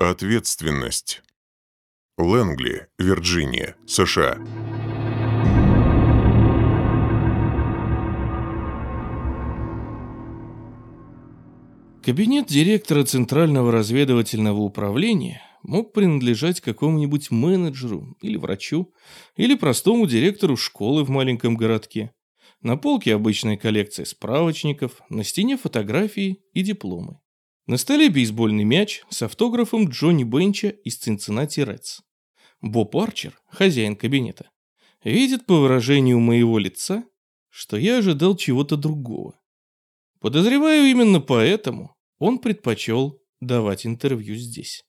Ответственность. Лэнгли, Вирджиния, США. Кабинет директора Центрального разведывательного управления мог принадлежать какому-нибудь менеджеру или врачу, или простому директору школы в маленьком городке. На полке обычная коллекция справочников, на стене фотографии и дипломы. На столе бейсбольный мяч с автографом Джонни Бенча из Цинциннати Редс. Боб Арчер, хозяин кабинета, видит по выражению моего лица, что я ожидал чего-то другого. Подозреваю именно поэтому он предпочел давать интервью здесь.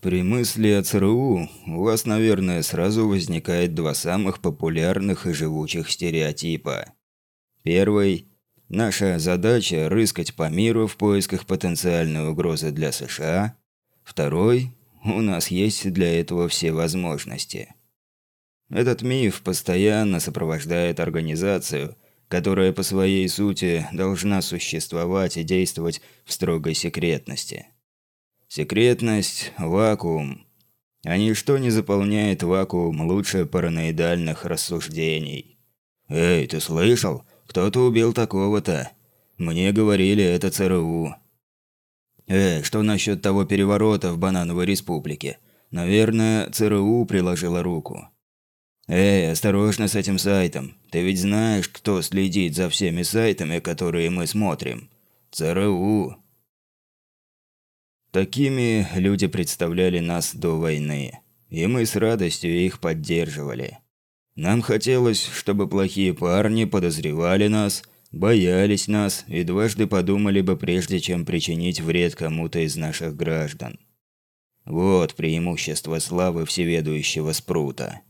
При мысли о ЦРУ у вас, наверное, сразу возникает два самых популярных и живучих стереотипа. Первый – наша задача – рыскать по миру в поисках потенциальной угрозы для США. Второй – у нас есть для этого все возможности. Этот миф постоянно сопровождает организацию, которая по своей сути должна существовать и действовать в строгой секретности. Секретность – вакуум. А ничто не заполняет вакуум лучше параноидальных рассуждений. «Эй, ты слышал? Кто-то убил такого-то. Мне говорили, это ЦРУ». «Эй, что насчет того переворота в Банановой Республике? Наверное, ЦРУ приложила руку». «Эй, осторожно с этим сайтом. Ты ведь знаешь, кто следит за всеми сайтами, которые мы смотрим? ЦРУ». Такими люди представляли нас до войны, и мы с радостью их поддерживали. Нам хотелось, чтобы плохие парни подозревали нас, боялись нас и дважды подумали бы прежде, чем причинить вред кому-то из наших граждан. Вот преимущество славы всеведущего Спрута.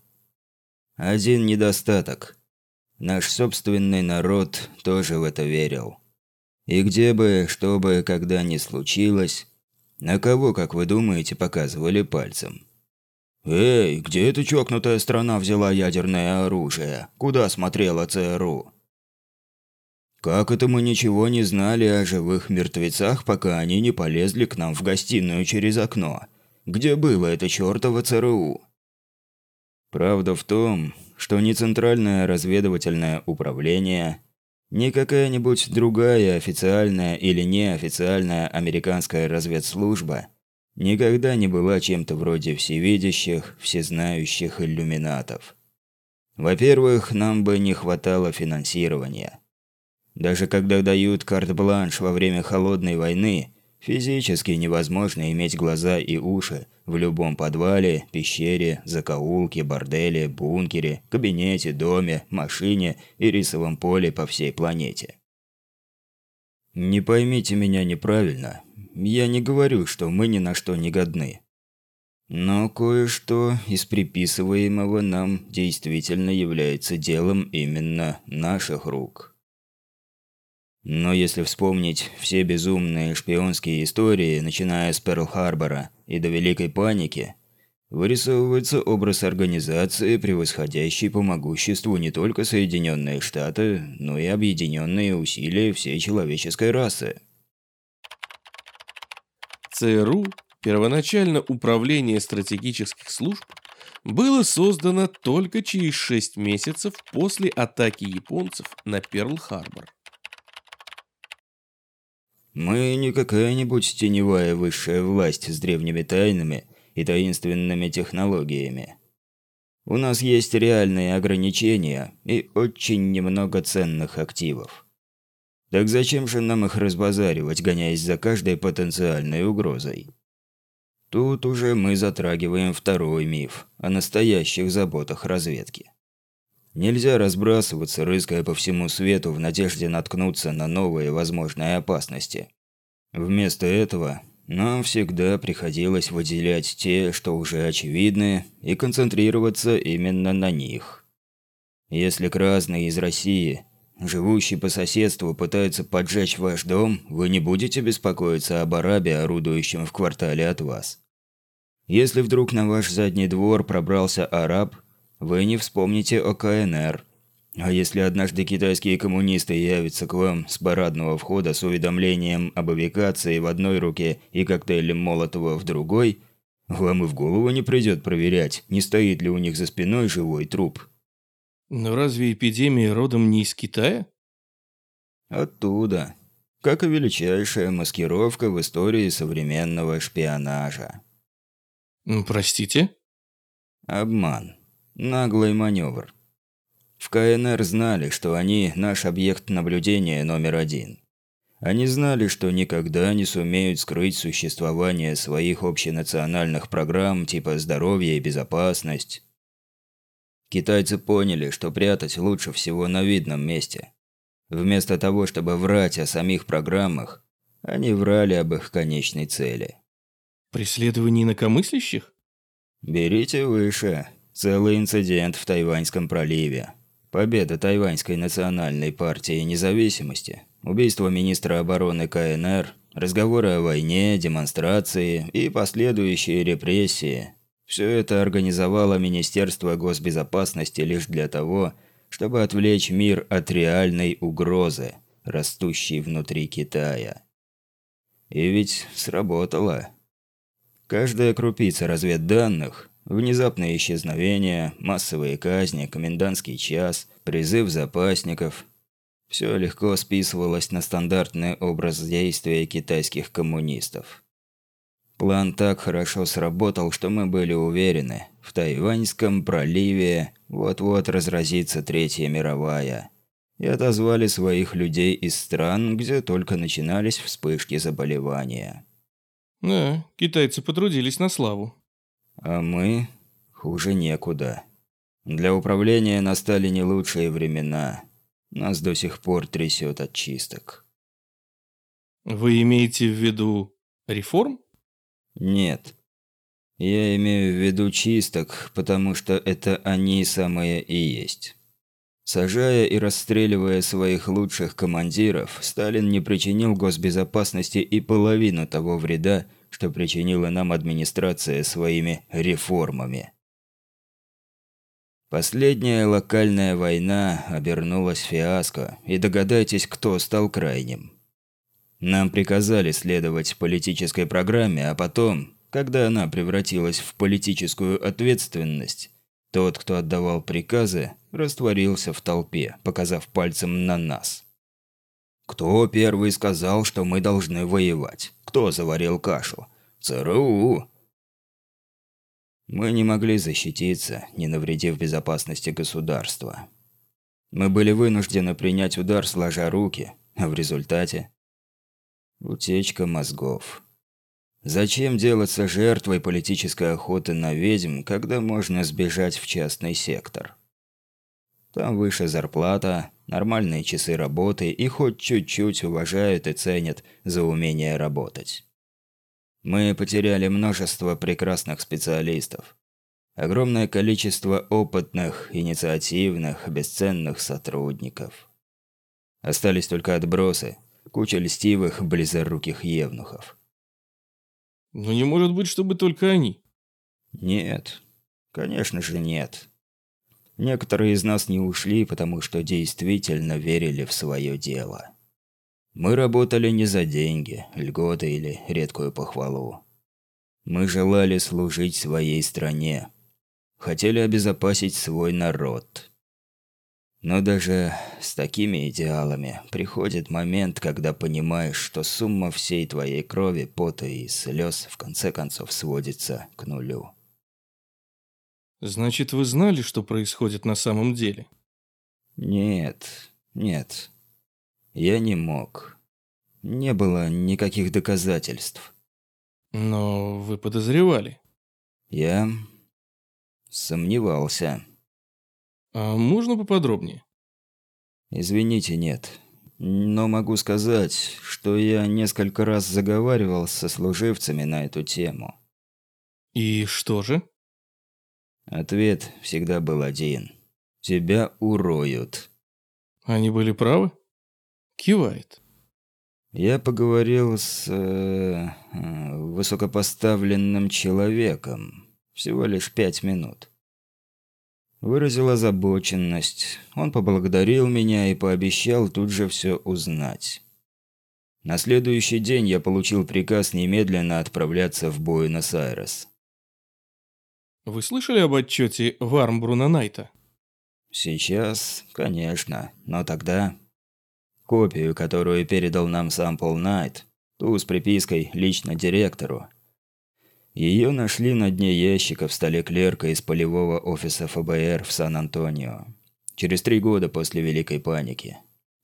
Один недостаток. Наш собственный народ тоже в это верил. И где бы, что бы, когда ни случилось, на кого, как вы думаете, показывали пальцем? «Эй, где эта чокнутая страна взяла ядерное оружие? Куда смотрела ЦРУ?» «Как это мы ничего не знали о живых мертвецах, пока они не полезли к нам в гостиную через окно? Где было это чертово ЦРУ?» Правда в том, что ни Центральное разведывательное управление, ни какая-нибудь другая официальная или неофициальная американская разведслужба никогда не была чем-то вроде всевидящих, всезнающих иллюминатов. Во-первых, нам бы не хватало финансирования. Даже когда дают карт-бланш во время холодной войны, Физически невозможно иметь глаза и уши в любом подвале, пещере, закоулке, борделе, бункере, кабинете, доме, машине и рисовом поле по всей планете. Не поймите меня неправильно. Я не говорю, что мы ни на что не годны. Но кое-что из приписываемого нам действительно является делом именно наших рук. Но если вспомнить все безумные шпионские истории, начиная с Перл-Харбора и до Великой Паники, вырисовывается образ организации, превосходящей по могуществу не только Соединенные Штаты, но и объединенные усилия всей человеческой расы. ЦРУ, первоначально Управление стратегических служб, было создано только через 6 месяцев после атаки японцев на Перл-Харбор. Мы не какая-нибудь теневая высшая власть с древними тайнами и таинственными технологиями. У нас есть реальные ограничения и очень немного ценных активов. Так зачем же нам их разбазаривать, гоняясь за каждой потенциальной угрозой? Тут уже мы затрагиваем второй миф о настоящих заботах разведки. Нельзя разбрасываться, рыская по всему свету в надежде наткнуться на новые возможные опасности. Вместо этого нам всегда приходилось выделять те, что уже очевидны, и концентрироваться именно на них. Если красный из России, живущий по соседству, пытается поджечь ваш дом, вы не будете беспокоиться об арабе, орудующем в квартале от вас. Если вдруг на ваш задний двор пробрался араб – вы не вспомните о КНР. А если однажды китайские коммунисты явятся к вам с парадного входа с уведомлением об авикации в одной руке и коктейлем Молотова в другой, вам и в голову не придет проверять, не стоит ли у них за спиной живой труп. Но разве эпидемия родом не из Китая? Оттуда. Как и величайшая маскировка в истории современного шпионажа. Простите? Обман. Наглый маневр. В КНР знали, что они наш объект наблюдения номер один. Они знали, что никогда не сумеют скрыть существование своих общенациональных программ типа «Здоровье и безопасность». Китайцы поняли, что прятать лучше всего на видном месте. Вместо того, чтобы врать о самих программах, они врали об их конечной цели. Преследование инакомыслящих? Берите выше. Целый инцидент в Тайваньском проливе. Победа Тайваньской национальной партии независимости, убийство министра обороны КНР, разговоры о войне, демонстрации и последующие репрессии. Все это организовало Министерство госбезопасности лишь для того, чтобы отвлечь мир от реальной угрозы, растущей внутри Китая. И ведь сработало. Каждая крупица разведданных Внезапное исчезновение, массовые казни, комендантский час, призыв запасников. Все легко списывалось на стандартный образ действия китайских коммунистов. План так хорошо сработал, что мы были уверены, в Тайваньском проливе вот-вот разразится Третья мировая. И отозвали своих людей из стран, где только начинались вспышки заболевания. Да, китайцы потрудились на славу. А мы хуже некуда. Для управления настали не лучшие времена. Нас до сих пор трясет от чисток. Вы имеете в виду реформ? Нет. Я имею в виду чисток, потому что это они самые и есть. Сажая и расстреливая своих лучших командиров, Сталин не причинил госбезопасности и половину того вреда, что причинила нам администрация своими реформами. Последняя локальная война обернулась фиаско, и догадайтесь, кто стал крайним. Нам приказали следовать политической программе, а потом, когда она превратилась в политическую ответственность, тот, кто отдавал приказы, растворился в толпе, показав пальцем на нас. Кто первый сказал, что мы должны воевать? Кто заварил кашу? ЦРУ. Мы не могли защититься, не навредив безопасности государства. Мы были вынуждены принять удар, сложа руки, а в результате утечка мозгов. Зачем делаться жертвой политической охоты на ведьм, когда можно сбежать в частный сектор? Там выше зарплата, нормальные часы работы и хоть чуть-чуть уважают и ценят за умение работать. Мы потеряли множество прекрасных специалистов. Огромное количество опытных, инициативных, бесценных сотрудников. Остались только отбросы, куча льстивых, близоруких евнухов. Но не может быть, чтобы только они. Нет, конечно же нет. Некоторые из нас не ушли, потому что действительно верили в свое дело. Мы работали не за деньги, льготы или редкую похвалу. Мы желали служить своей стране. Хотели обезопасить свой народ. Но даже с такими идеалами приходит момент, когда понимаешь, что сумма всей твоей крови, пота и слез в конце концов сводится к нулю. Значит, вы знали, что происходит на самом деле? Нет, нет. Я не мог. Не было никаких доказательств. Но вы подозревали? Я сомневался. А можно поподробнее? Извините, нет. Но могу сказать, что я несколько раз заговаривал со служивцами на эту тему. И что же? Ответ всегда был один. Тебя уроют. Они были правы? Кивает. Я поговорил с э, э, высокопоставленным человеком. Всего лишь пять минут. Выразил озабоченность. Он поблагодарил меня и пообещал тут же все узнать. На следующий день я получил приказ немедленно отправляться в Буэнос-Айрес. Вы слышали об отчете Вармбруна Найта? Сейчас, конечно, но тогда... Копию, которую передал нам сам Пол Найт, ту с припиской «Лично директору». Ее нашли на дне ящика в столе клерка из полевого офиса ФБР в Сан-Антонио. Через три года после Великой Паники.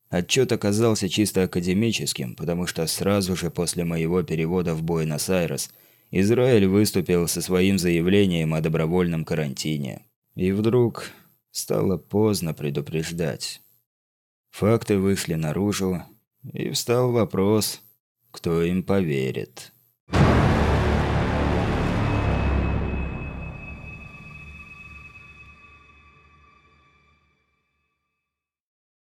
Отчет оказался чисто академическим, потому что сразу же после моего перевода в Буэнос-Айрес Израиль выступил со своим заявлением о добровольном карантине. И вдруг стало поздно предупреждать. Факты вышли наружу, и встал вопрос, кто им поверит.